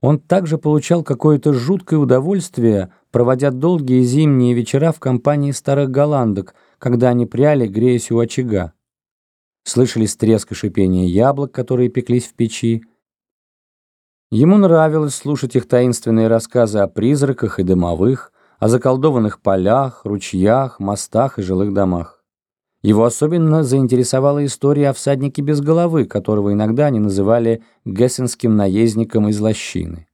Он также получал какое-то жуткое удовольствие, проводя долгие зимние вечера в компании старых голландок, когда они пряли, греясь у очага. Слышались треск и шипение яблок, которые пеклись в печи. Ему нравилось слушать их таинственные рассказы о призраках и дымовых, о заколдованных полях, ручьях, мостах и жилых домах. Его особенно заинтересовала история о всаднике без головы, которого иногда они называли гессенским наездником из лощины.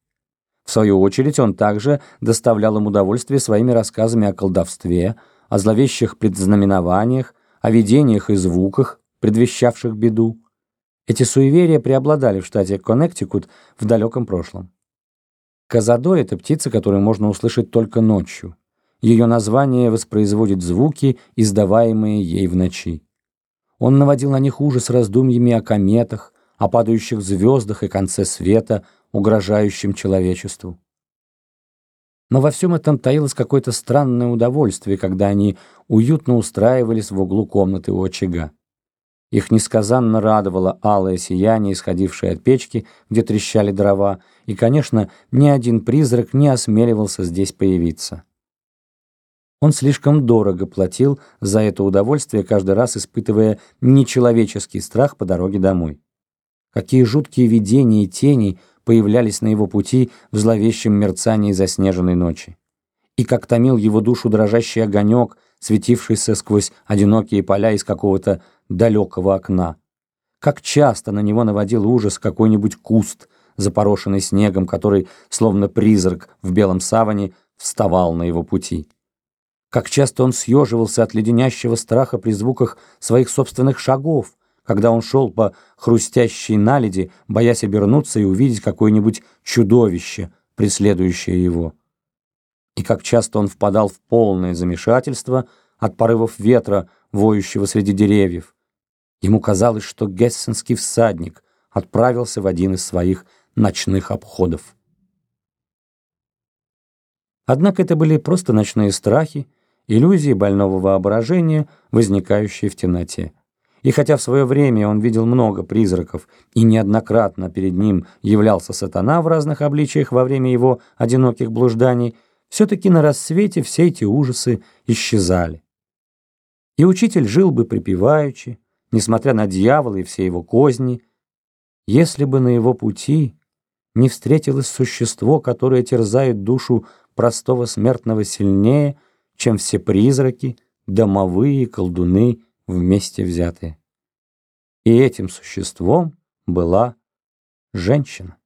В свою очередь он также доставлял им удовольствие своими рассказами о колдовстве, о зловещих предзнаменованиях, о видениях и звуках, предвещавших беду. Эти суеверия преобладали в штате Коннектикут в далеком прошлом. Казадо — это птица, которую можно услышать только ночью. Ее название воспроизводит звуки, издаваемые ей в ночи. Он наводил на них ужас раздумьями о кометах, о падающих звездах и конце света, угрожающем человечеству. Но во всем этом таилось какое-то странное удовольствие, когда они уютно устраивались в углу комнаты у очага. Их несказанно радовало алое сияние, исходившее от печки, где трещали дрова, и, конечно, ни один призрак не осмеливался здесь появиться. Он слишком дорого платил за это удовольствие, каждый раз испытывая нечеловеческий страх по дороге домой. Какие жуткие видения и тени появлялись на его пути в зловещем мерцании заснеженной ночи. И как томил его душу дрожащий огонек, светившийся сквозь одинокие поля из какого-то далекого окна. Как часто на него наводил ужас какой-нибудь куст, запорошенный снегом, который, словно призрак в белом саване, вставал на его пути. Как часто он съеживался от леденящего страха при звуках своих собственных шагов, когда он шел по хрустящей наледи, боясь обернуться и увидеть какое-нибудь чудовище, преследующее его. И как часто он впадал в полное замешательство от порывов ветра, воющего среди деревьев. Ему казалось, что гессенский всадник отправился в один из своих ночных обходов. Однако это были просто ночные страхи, иллюзии больного воображения, возникающие в темноте. И хотя в свое время он видел много призраков, и неоднократно перед ним являлся сатана в разных обличиях во время его одиноких блужданий, все-таки на рассвете все эти ужасы исчезали. И учитель жил бы припеваючи, несмотря на дьявола и все его козни, если бы на его пути не встретилось существо, которое терзает душу простого смертного сильнее, чем все призраки, домовые, колдуны вместе взятые. И этим существом была женщина.